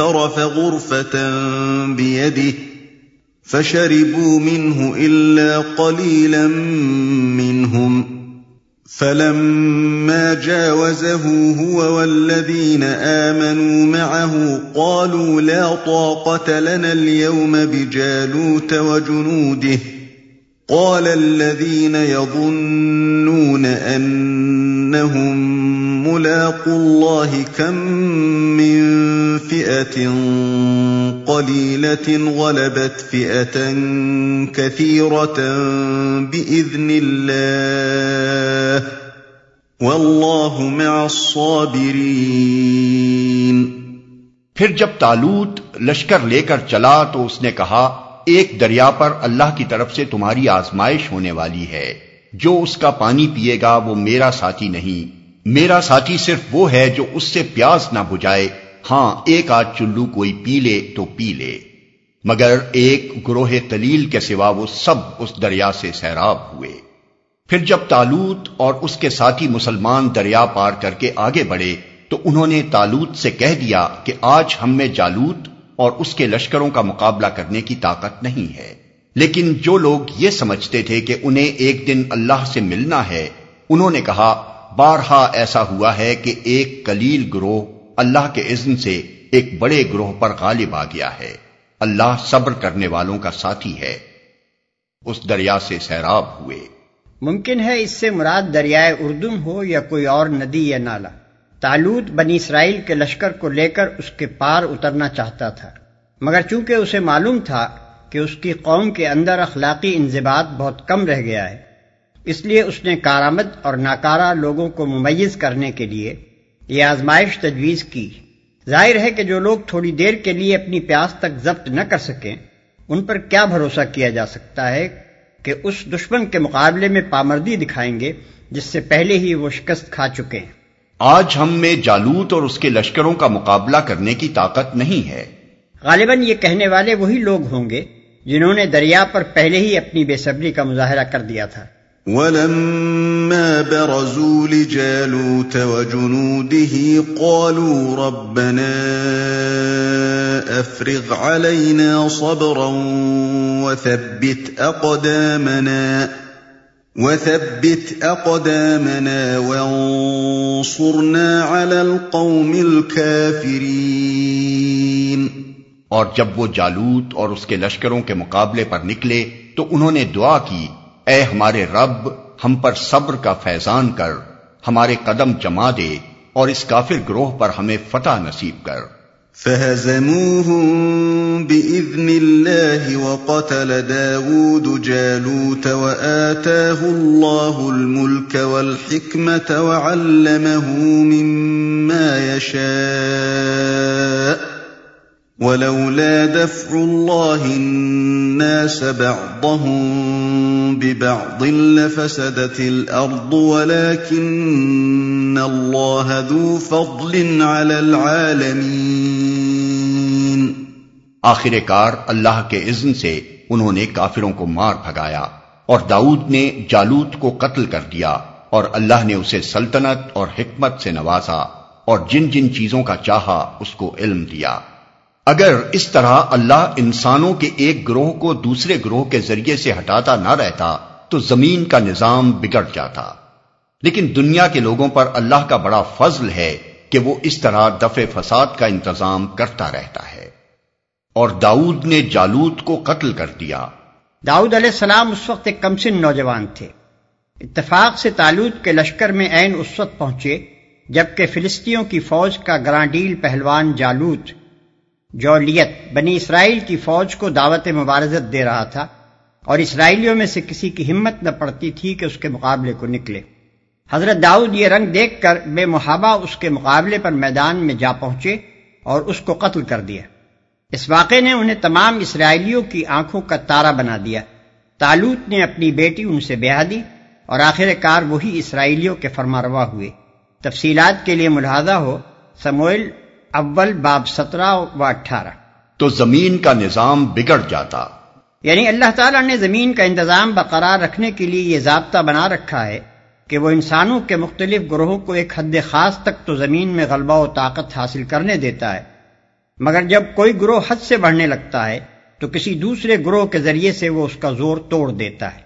اغترف غرفة بيده فشربوا منه إلا قليلا منهم فلما جاوزه هو والذين آمنوا معه قالوا لا طاقة لنا اليوم بجالوت وجنوده قال الذين يظنون أنهم ملاقوا الله كم من فئة قليلة غلبت فئة كثيرة بإذن الله والله مع الصابرين پھر جب تالوت لشکر لے کر چلا تو اس نے کہا، ایک دریا پر اللہ کی طرف سے تمہاری آزمائش ہونے والی ہے۔ جو اس کا پانی پیے گا وہ میرا ساتھی نہیں۔ میرا ساتھی صرف وہ ہے جو اس سے پیاس نہ بجائے ہاں ایک آدھ چلو کوئی پی لے تو پی لے۔ مگر ایک گروہ تلیل کے سوا وہ سب اس دریا سے سیراب ہوئے۔ پھر جب تالوت اور اس کے ساتھی مسلمان دریا پار کر کے آگے بڑھے، تو انہوں نے تالوت سے کہہ دیا کہ آج ہم میں جالوت اور اس کے لشکروں کا مقابلہ کرنے کی طاقت نہیں ہے۔ لیکن جو لوگ یہ سمجھتے تھے کہ انہیں ایک دن اللہ سے ملنا ہے، انہوں نے کہا بارہا ایسا ہوا ہے کہ ایک کلیل گروہ اللہ کے اذن سے ایک بڑے گروہ پر غالب آ گیا ہے۔ اللہ صبر کرنے والوں کا ساتھی ہے۔ اس دریا سے سیراب ہوئے۔ ممکن ہے اس سے مراد دریائے اردم ہو یا کوئی اور ندی یا نالا۔ تالوت بنی اسرائیل کے لشکر کو لے کر اس کے پار اترنا چاہتا تھا۔ مگر چونکہ اسے معلوم تھا کہ اس کی قوم کے اندر اخلاقی انضباط بہت کم رہ گیا ہے اس لیے اس نے کارآمد اور ناکارہ لوگوں کو ممیز کرنے کے لیے یہ آزمائش تجویز کی۔ ظاہر ہے کہ جو لوگ تھوڑی دیر کے لیے اپنی پیاس تک ضبط نہ کر سکیں ان پر کیا بھروسہ کیا جا سکتا ہے کہ اس دشمن کے مقابلے میں پامردی دکھائیں گے جس سے پہلے ہی وہ شکست کھا چکے ہیں۔ آج ہم میں جالوت اور اس کے لشکروں کا مقابلہ کرنے کی طاقت نہیں ہے۔ غالباً یہ کہنے والے وہی لوگ ہوں گے جنہوں نے دریا پر پہلے ہی اپنی بے صبری کا مظاہرہ کر دیا تھا۔ ولما برزوا لجالوت وجنوده قالوا ربنا افرغ علينا صبرا وثبت اقدامنا وثبت اقدامنا وانصرنا على القوم الكافرين اور جب وہ جالوت اور اس کے لشکروں کے مقابلے پر نکلے تو انہوں نے دعا کی اے ہمارے رب، ہم پر صبر کا فیضان کر، ہمارے قدم جما دے اور اس کافر گروہ پر ہمیں فتح نصیب کر۔ فهزموهم بإذن الله وقتل داود جالوت وآتاه الله الملك والحكمة وعلمه مما يشاء ولولا دفع الله الناس بعضهم ببعض لفسدت الارض ولكن الله ذو فضل على العالمين. آخر کار اللہ کے اذن سے انہوں نے کافروں کو مار بھگایا اور داؤد نے جالوت کو قتل کر دیا اور اللہ نے اسے سلطنت اور حکمت سے نوازا اور جن جن چیزوں کا چاہا اس کو علم دیا۔ اگر اس طرح اللہ انسانوں کے ایک گروہ کو دوسرے گروہ کے ذریعے سے ہٹاتا نہ رہتا، تو زمین کا نظام بگڑ جاتا۔ لیکن دنیا کے لوگوں پر اللہ کا بڑا فضل ہے کہ وہ اس طرح دفع فساد کا انتظام کرتا رہتا ہے۔ اور داؤد نے جالوت کو قتل کر دیا۔ داؤد علیہ السلام اس وقت ایک کمسن نوجوان تھے۔ اتفاق سے تالوت کے لشکر میں عین اس وقت پہنچے، جبکہ فلسطینوں کی فوج کا گرانڈیل پہلوان جالوت جولیت بنی اسرائیل کی فوج کو دعوت مبارزت دے رہا تھا اور اسرائیلیوں میں سے کسی کی ہمت نہ پڑتی تھی کہ اس کے مقابلے کو نکلے۔ حضرت داؤد یہ رنگ دیکھ کر بے محابہ اس کے مقابلے پر میدان میں جا پہنچے اور اس کو قتل کر دیا۔ اس واقعے نے انہیں تمام اسرائیلیوں کی آنکھوں کا تارا بنا دیا۔ تالوت نے اپنی بیٹی ان سے بیاہ دی اور آخر کار وہی اسرائیلیوں کے فرما روا ہوئے۔ تفصیلات کے لیے ملاحظہ ہو سموئل اول باب سترہ و اٹھارہ۔ تو زمین کا نظام بگڑ جاتا۔ یعنی اللہ تعالیٰ نے زمین کا انتظام برقرار رکھنے کے لیے یہ ضابطہ بنا رکھا ہے کہ وہ انسانوں کے مختلف گروہوں کو ایک حد خاص تک تو زمین میں غلبہ و طاقت حاصل کرنے دیتا ہے۔ مگر جب کوئی گروہ حد سے بڑھنے لگتا ہے تو کسی دوسرے گروہ کے ذریعے سے وہ اس کا زور توڑ دیتا ہے۔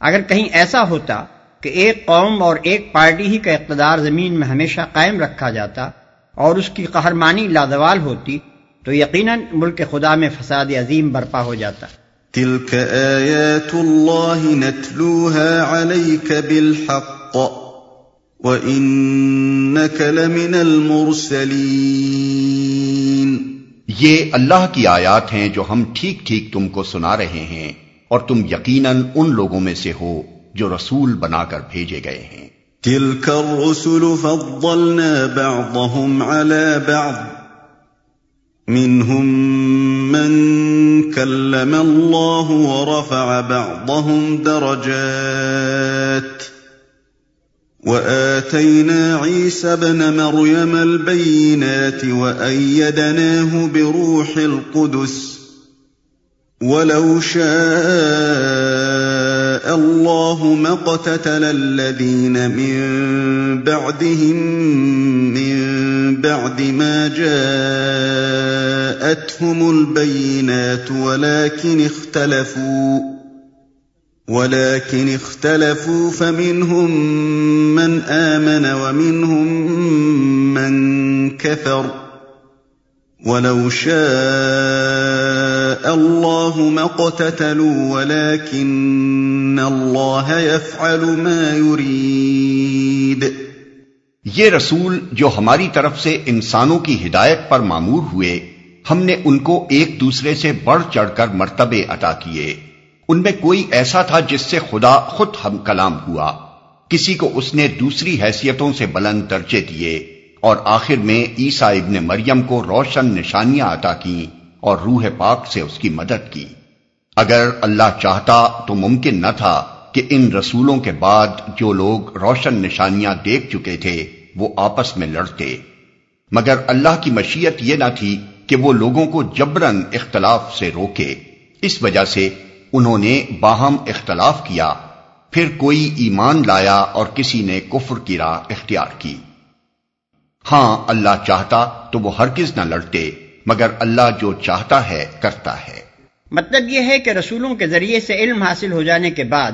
اگر کہیں ایسا ہوتا کہ ایک قوم اور ایک پارٹی ہی کا اقتدار زمین میں ہمیشہ قائم رکھا جاتا اور اس کی قہرمانی لادوال ہوتی تو یقیناً ملک خدا میں فساد عظیم برپا ہو جاتا۔ تلك آیات اللہ نتلوها علیک بالحق وإنك لمن المرسلین۔ یہ اللہ کی آیات ہیں جو ہم ٹھیک ٹھیک تم کو سنا رہے ہیں اور تم یقیناً ان لوگوں میں سے ہو جو رسول بنا کر بھیجے گئے ہیں۔ تلك الرسل فضلنا بعضهم على بعض. منهم من كلم الله ورفع بعضهم درجات. وآتينا عيسى بن مريم البينات وأيدناه بروح القدس. ولو شاء الله ما قتتل الذين من بعدهم من بعد ما جاءتهم البينات ولكن اختلفوا ولكن اختلفوا فمنهم من آمن ومنهم من كفر. ولو شاء الله ما قتتلوا ولكن الله يفعل ما يريد۔ یہ رسول جو ہماری طرف سے انسانوں کی ہدایت پر معمور ہوئے، ہم نے ان کو ایک دوسرے سے بڑھ چڑھ کر مرتبے عطا کیے۔ ان میں کوئی ایسا تھا جس سے خدا خود ہم کلام ہوا۔ کسی کو اس نے دوسری حیثیتوں سے بلند درجے دیے۔ اور آخر میں عیسیٰ ابن مریم کو روشن نشانیاں عطا کی اور روح پاک سے اس کی مدد کی۔ اگر اللہ چاہتا تو ممکن نہ تھا کہ ان رسولوں کے بعد جو لوگ روشن نشانیاں دیکھ چکے تھے، وہ آپس میں لڑتے۔ مگر اللہ کی مشیت یہ نہ تھی کہ وہ لوگوں کو جبرن اختلاف سے روکے۔ اس وجہ سے انہوں نے باہم اختلاف کیا۔ پھر کوئی ایمان لایا اور کسی نے کفر کی راہ اختیار کی۔ ہاں اللہ چاہتا تو وہ ہرگز نہ لڑتے۔ مگر اللہ جو چاہتا ہے، کرتا ہے۔ مطلب یہ ہے کہ رسولوں کے ذریعے سے علم حاصل ہو جانے کے بعد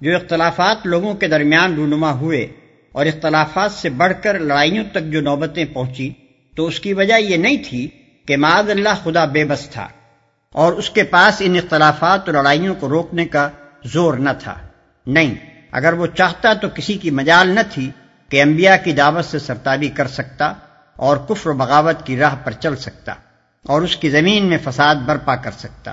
جو اختلافات لوگوں کے درمیان رونما ہوئے اور اختلافات سے بڑھ کر لڑائیوں تک جو نوبتیں پہنچی، تو اس کی وجہ یہ نہیں تھی کہ معذ اللہ خدا بے بس تھا اور اس کے پاس ان اختلافات اور لڑائیوں کو روکنے کا زور نہ تھا۔ نہیں، اگر وہ چاہتا تو کسی کی مجال نہ تھی کہ انبیاء کی دعوت سے سرتابی کر سکتا۔ اور کفر و بغاوت کی راہ پر چل سکتا اور اس کی زمین میں فساد برپا کر سکتا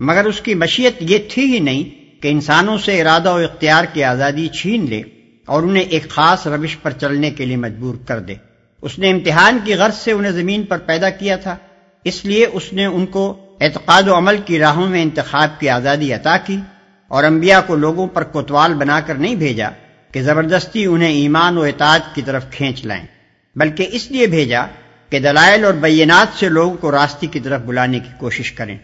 مگر اس کی مشیت یہ تھی ہی نہیں کہ انسانوں سے ارادہ و اختیار کی آزادی چھین لے اور انہیں ایک خاص روش پر چلنے کے لیے مجبور کر دے۔ اس نے امتحان کی غرض سے انہیں زمین پر پیدا کیا تھا۔ اس لیے اس نے ان کو اعتقاد و عمل کی راہوں میں انتخاب کی آزادی عطا کی اور انبیاء کو لوگوں پر کوتوال بنا کر نہیں بھیجا کہ زبردستی انہیں ایمان و اطاعت کی طرف کھینچ لائیں۔ بلکہ اس لیے بھیجا کہ دلائل اور بینات سے لوگوں کو راستے کی طرف بلانے کی کوشش کریں۔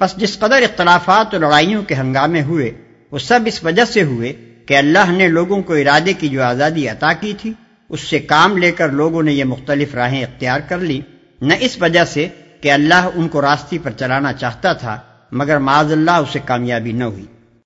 بس جس قدر اختلافات اور لڑائیوں کے ہنگامے ہوئے، وہ سب اس وجہ سے ہوئے کہ اللہ نے لوگوں کو ارادے کی جو آزادی عطا کی تھی، اس سے کام لے کر لوگوں نے یہ مختلف راہیں اختیار کر لی نہ اس وجہ سے کہ اللہ ان کو راستے پر چلانا چاہتا تھا، مگر معذ اللہ اسے کامیابی نہ ہوئی۔